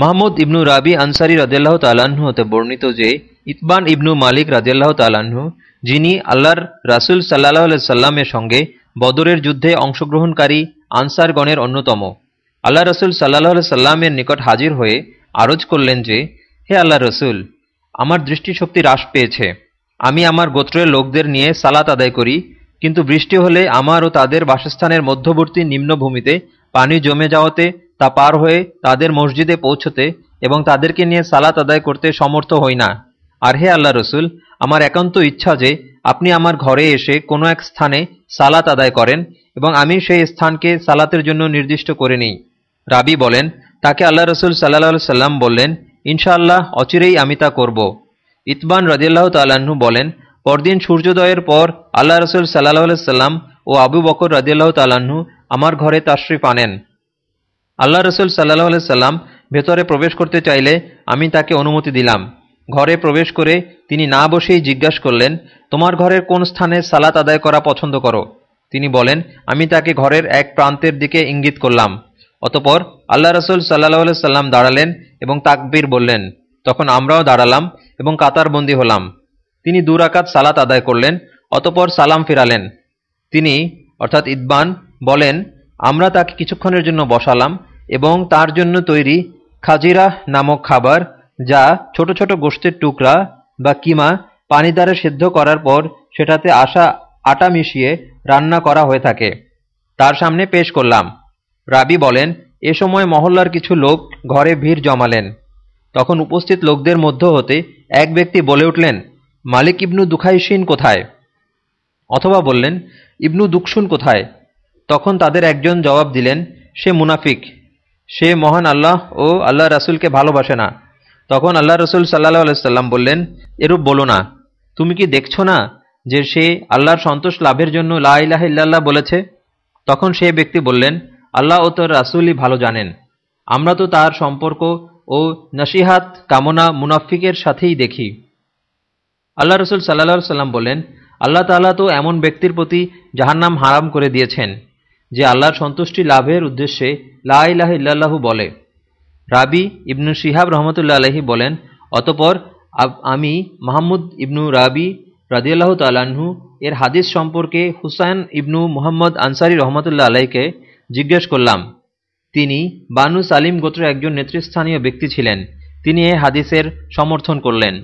মাহমুদ ইবনু রাবি আনসারি রাজিয়াল্লাহ তাল্লাহ্ন হতে বর্ণিত যে, ইতবান ইবনু মালিক রাজিয়াল্লাহ তাল্লাহ্ন যিনি আল্লাহর রাসুল সাল্লাহ সাল্লামের সঙ্গে বদরের যুদ্ধে অংশগ্রহণকারী আনসারগণের অন্যতম। আল্লাহ রসুল সাল্লাহ সাল্লামের নিকট হাজির হয়ে আরজ করলেন যে, হে আল্লাহ রসুল, আমার দৃষ্টিশক্তি হ্রাস পেয়েছে। আমি আমার গোত্রের লোকদের নিয়ে সালাত আদায় করি, কিন্তু বৃষ্টি হলে আমার ও তাদের বাসস্থানের মধ্যবর্তী নিম্নভূমিতে পানি জমে যাওয়াতে তা পার হয়ে তাদের মসজিদে পৌঁছতে এবং তাদেরকে নিয়ে সালাত আদায় করতে সমর্থ হই না। আর হে আল্লাহ রসুল, আমার একান্ত ইচ্ছা যে আপনি আমার ঘরে এসে কোনো এক স্থানে সালাত আদায় করেন এবং আমি সেই স্থানকে সালাতের জন্য নির্দিষ্ট করে নিই। রাবি বলেন, তাকে আল্লাহ রসুল সাল্লাহ সাল্লাম বললেন, ইনশাআল্লাহ অচিরেই আমি তা করব। ইতবান রদিয়াল্লাহ তাল্লাহ্ন বলেন, পরদিন সূর্যোদয়ের পর আল্লাহ রসুল সাল্লাহ সাল্লাম ও আবু বকর রদিয়াল্লাহ তাল্লাহ্ন আমার ঘরে তাশরিফ আনেন। আল্লাহ রসুল সাল্লাহ সাল্লাম ভেতরে প্রবেশ করতে চাইলে আমি তাকে অনুমতি দিলাম। ঘরে প্রবেশ করে তিনি না বসেই জিজ্ঞাসা করলেন, তোমার ঘরের কোন স্থানে সালাত আদায় করা পছন্দ করো? তিনি বলেন, আমি তাকে ঘরের এক প্রান্তের দিকে ইঙ্গিত করলাম। অতপর আল্লাহ রসুল সাল্লাহ সাল্লাম দাঁড়ালেন এবং তাকবীর বললেন। তখন আমরাও দাঁড়ালাম এবং কাতারবন্দি হলাম। তিনি দুরাকাত সালাত আদায় করলেন, অতপর সালাম ফিরালেন। তিনি, অর্থাৎ ইদবান বলেন, আমরা তাকে কিছুক্ষণের জন্য বসালাম এবং তার জন্য তৈরি খাজিরা নামক খাবার যা ছোট ছোট গোষ্ঠের টুকরা বা কিমা পানি সেদ্ধ করার পর সেটাতে আসা আটা মিশিয়ে রান্না করা হয়ে থাকে। তার সামনে পেশ করলাম। রাবি বলেন, এ সময় মহল্লার কিছু লোক ঘরে ভিড় জমালেন। তখন উপস্থিত লোকদের মধ্য হতে এক ব্যক্তি বলে উঠলেন, মালিক ইবনু দুখাইসিন কোথায়? অথবা বললেন, ইবনু দুকসুন কোথায়? তখন তাদের একজন জবাব দিলেন, সে মুনাফিক। সে মহান আল্লাহ ও আল্লাহ রাসুলকে ভালোবাসে না। তখন আল্লাহ রসুল সাল্লাহ আলাইসাল্লাম বললেন, এরূপ বলো না। তুমি কি দেখছ না যে সে আল্লাহর সন্তোষ লাভের জন্য লাহ ইল্লাল্লাহ বলেছে? তখন সে ব্যক্তি বললেন, আল্লাহ ও তোর রাসুলই ভালো জানেন। আমরা তো তার সম্পর্ক ও নসিহাত, কামনা মুনাফিকের সাথেই দেখি। আল্লাহ রসুল সাল্লাহ সাল্লাম বলেন আল্লাহ তাল্লাহ তো এমন ব্যক্তির প্রতি জাহান্নাম হারাম করে দিয়েছেন। যে আল্লাহর সন্তুষ্টি লাভের উদ্দেশ্যে লাহ ইল্লাল্লাহু বলে। রাবি ইবনু শিহাব রহমতুল্লা আলহি বলেন, অতপর আমি মাহমুদ ইবনু রাবি রাজিয়াল্লাহ তালাহু এর হাদিস সম্পর্কে হুসাইন ইবনু মোহাম্মদ আনসারি রহমতুল্লাহ আলাইকে জিজ্ঞেস করলাম। তিনি বানু সালিম গোত্রের একজন নেতৃস্থানীয় ব্যক্তি ছিলেন। তিনি এ হাদিসের সমর্থন করলেন।